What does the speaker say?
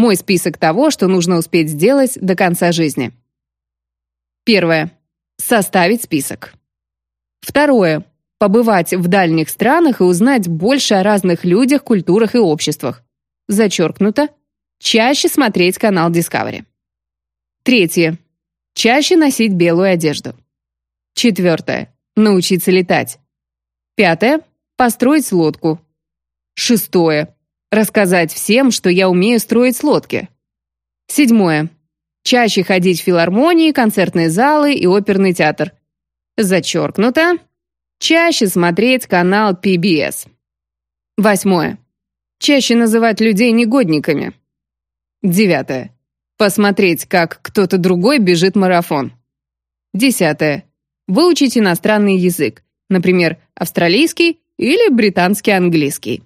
Мой список того, что нужно успеть сделать до конца жизни. Первое. Составить список. Второе. Побывать в дальних странах и узнать больше о разных людях, культурах и обществах. Зачеркнуто. Чаще смотреть канал Discovery. Третье. Чаще носить белую одежду. Четвертое. Научиться летать. Пятое. Построить лодку. Шестое. Рассказать всем, что я умею строить лодки. Седьмое. Чаще ходить в филармонии, концертные залы и оперный театр. Зачеркнуто. Чаще смотреть канал PBS. Восьмое. Чаще называть людей негодниками. Девятое. Посмотреть, как кто-то другой бежит марафон. Десятое. Выучить иностранный язык, например, австралийский или британский английский.